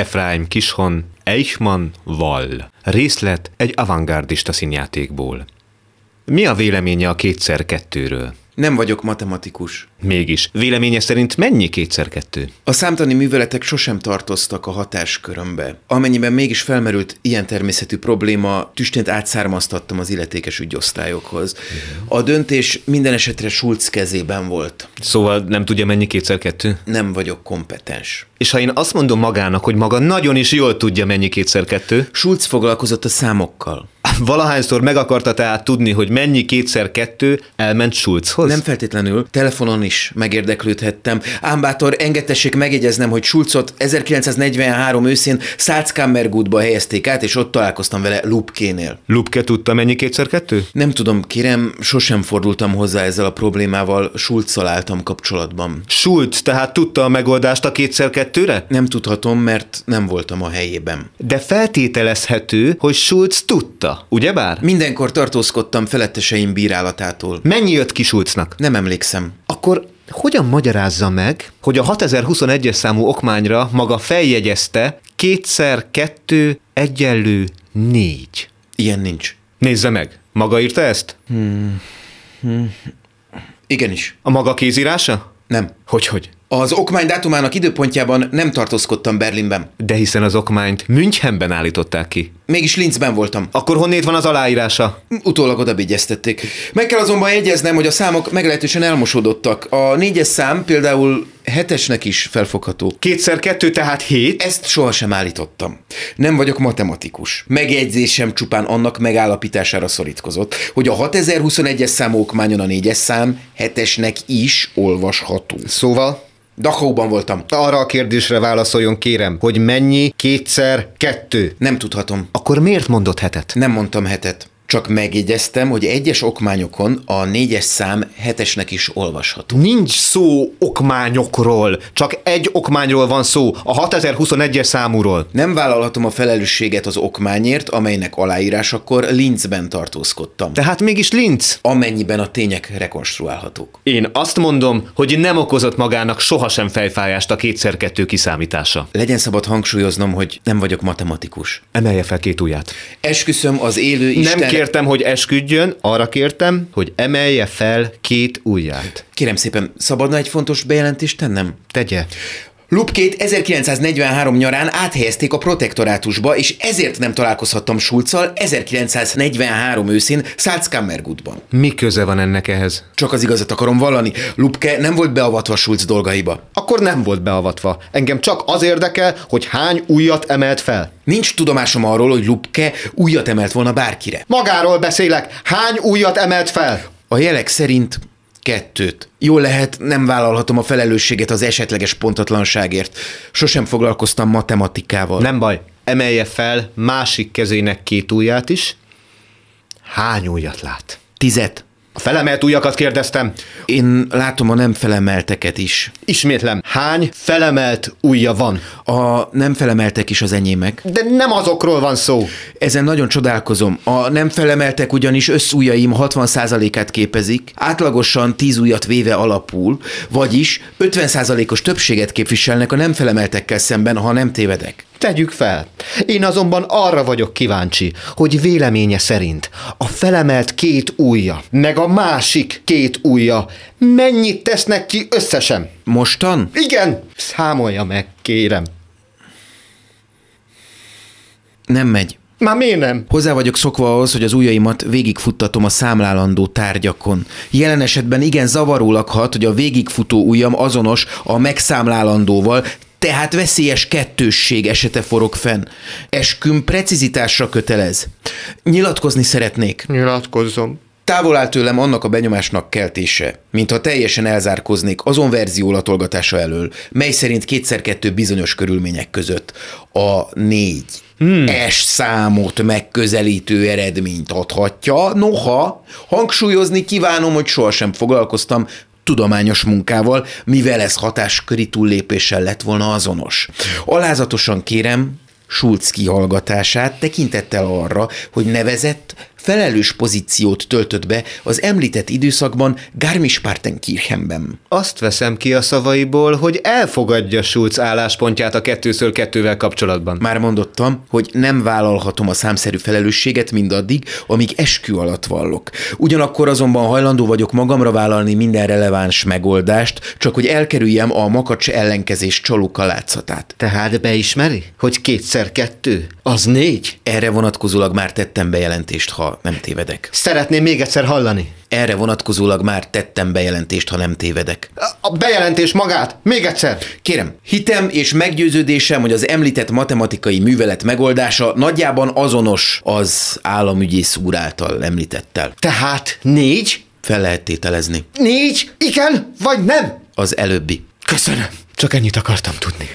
Efraim Kishon, Eichmann, Wall. Részlet egy avantgardista színjátékból. Mi a véleménye a kétszer kettőről? Nem vagyok matematikus. Mégis, véleménye szerint mennyi kétszer kettő? A számtani műveletek sosem tartoztak a hatáskörömbe. Amennyiben mégis felmerült ilyen természetű probléma, tüstént átszármaztattam az illetékes ügyosztályokhoz. A döntés minden esetre Schulz kezében volt. Szóval nem tudja mennyi kétszer kettő? Nem vagyok kompetens. És ha én azt mondom magának, hogy maga nagyon is jól tudja mennyi kétszer kettő, Schulz foglalkozott a számokkal. Valahányszor meg akarta tehát tudni, hogy mennyi kétszer kettő, elment Schulzhoz? Nem feltétlenül, telefonon is megérdeklődhettem. Ám bátor, engedtessék megjegyeznem, hogy Schulzot 1943 őszén Salzkammergutba helyezték át, és ott találkoztam vele Lupkénél. Lupke tudta mennyi kétszer kettő? Nem tudom, kérem, sosem fordultam hozzá ezzel a problémával, Schulzzal álltam kapcsolatban. Schulz tehát tudta a megoldást a kétszer kettőre? Nem tudhatom, mert nem voltam a helyében. De feltételezhető, hogy Schulz tudta, ugyebár? Mindenkor tartózkodtam feletteseim bírálatától. Mennyi jött ki Schulznak? Nem emlékszem. Akkor hogyan magyarázza meg, hogy a 6021-es számú okmányra maga feljegyezte kétszer kettő egyenlő négy? Ilyen nincs. Nézze meg, maga írta ezt? Igenis. A maga kézírása? Nem. Hogyhogy? Az okmány dátumának időpontjában nem tartózkodtam Berlinben. De hiszen az okmányt Münchenben állították ki. Mégis Linzben voltam. Akkor honnét van az aláírása? Utólag odabigyeztették. Meg kell azonban jegyeznem, hogy a számok meglehetősen elmosódottak. A négyes szám például hetesnek is felfogható. Kétszer kettő, tehát hét? Ezt sohasem állítottam. Nem vagyok matematikus. Megjegyzésem csupán annak megállapítására szorítkozott, hogy a 6021-es számú okmányon a négyes szám hetesnek is olvasható. Szóval? Dachauban voltam. Arra a kérdésre válaszoljon kérem, hogy mennyi kétszer kettő? Nem tudhatom. Akkor miért mondott hetet? Nem mondtam hetet. Csak megjegyeztem, hogy egyes okmányokon a négyes szám hetesnek is olvasható. Nincs szó okmányokról, csak egy okmányról van szó, a 6021-es számúról. Nem vállalhatom a felelősséget az okmányért, amelynek aláírásakor Linzben tartózkodtam. Tehát mégis Linz. Amennyiben a tények rekonstruálhatók. Én azt mondom, hogy nem okozott magának sohasem fejfájást a kétszer kettő kiszámítása. Legyen szabad hangsúlyoznom, hogy nem vagyok matematikus. Emelje fel két ujját. Esküszöm az élő Isten... Nem kértem, hogy esküdjön, arra kértem, hogy emelje fel két ujját. Kérem szépen, szabadna egy fontos bejelentést tennem? Tegye. Lupkét 1943 nyarán áthelyezték a protektorátusba, és ezért nem találkozhattam Schulzal 1943 őszén Salzkammergutban. Mi köze van ennek ehhez? Csak az igazat akarom vallani, Lupke nem volt beavatva Schulz dolgaiba. Akkor nem volt beavatva. Engem csak az érdekel, hogy hány újat emelt fel. Nincs tudomásom arról, hogy Lupke újat emelt volna bárkire. Magáról beszélek. Hány újat emelt fel? A jelek szerint kettőt. Jól lehet, nem vállalhatom a felelősséget az esetleges pontatlanságért. Sosem foglalkoztam matematikával. Nem baj. Emelje fel másik kezének két ujját is. Hány újat lát? Tizet. Felemelt ujjakat kérdeztem. Én látom a nem felemelteket is. Ismétlem, hány felemelt ujja van? A nem felemeltek is az enyémek. De nem azokról van szó. Ezen nagyon csodálkozom. A nem felemeltek ugyanis összújaim 60%-át képezik, átlagosan 10 ujjat véve alapul, vagyis 50%-os többséget képviselnek a nem felemeltekkel szemben, ha nem tévedek. Tegyük fel. Én azonban arra vagyok kíváncsi, hogy véleménye szerint a felemelt két ujja, meg a másik két ujja mennyit tesznek ki összesen? Mostan? Igen, számolja meg, kérem. Nem megy. Már miért nem? Hozzá vagyok szokva ahhoz, hogy az ujjaimat végigfuttatom a számlálandó tárgyakon. Jelen esetben igen zavaró lakhat, hogy a végigfutó ujjam azonos a megszámlálandóval, tehát veszélyes kettősség esete forog fenn. Esküm precizitásra kötelez. Nyilatkozni szeretnék. Nyilatkozzom. Távol áll tőlem annak a benyomásnak keltése, mintha teljesen elzárkoznék azon verzió latolgatása elől, mely szerint kétszer-kettő bizonyos körülmények között a négy hmm. S számot megközelítő eredményt adhatja, noha hangsúlyozni kívánom, hogy sohasem foglalkoztam tudományos munkával, mivel ez hatásköri túllépéssel lett volna azonos. Alázatosan kérem, Schulz kihallgatását tekintettel arra, hogy nevezett felelős pozíciót töltött be az említett időszakban Garmisch-Partenkirchenben. Azt veszem ki a szavaiból, hogy elfogadja Schulz álláspontját a kettőször kettővel kapcsolatban. Már mondottam, hogy nem vállalhatom a számszerű felelősséget mindaddig, amíg eskü alatt vallok. Ugyanakkor azonban hajlandó vagyok magamra vállalni minden releváns megoldást, csak hogy elkerüljem a makacs ellenkezés csaló kalátszatát. Tehát beismeri, hogy kétszer kettő, az négy? Erre vonatkozólag már tettem bejelentést, ha nem tévedek. Szeretném még egyszer hallani. Erre vonatkozólag már tettem bejelentést, ha nem tévedek. A- A bejelentés magát, még egyszer. Kérem, hitem és meggyőződésem, hogy az említett matematikai művelet megoldása nagyjában azonos az államügyész úr által említettel. Tehát négy? Fel lehet tételezni. Négy? Igen vagy nem? Az előbbi. Köszönöm. Csak ennyit akartam tudni.